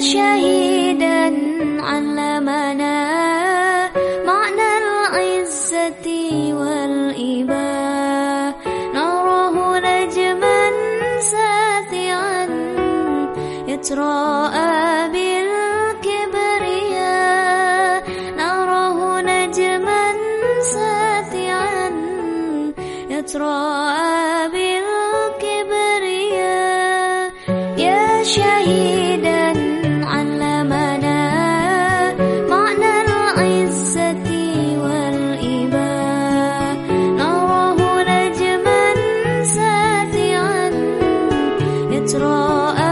شهيدا علمنا معنى العزة والإباء. نراه نجما ساطعا يتراءى يتراءى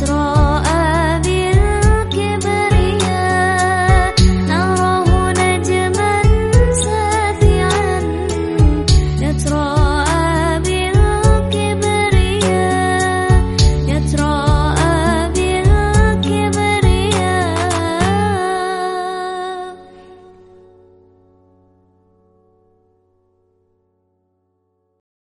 Terima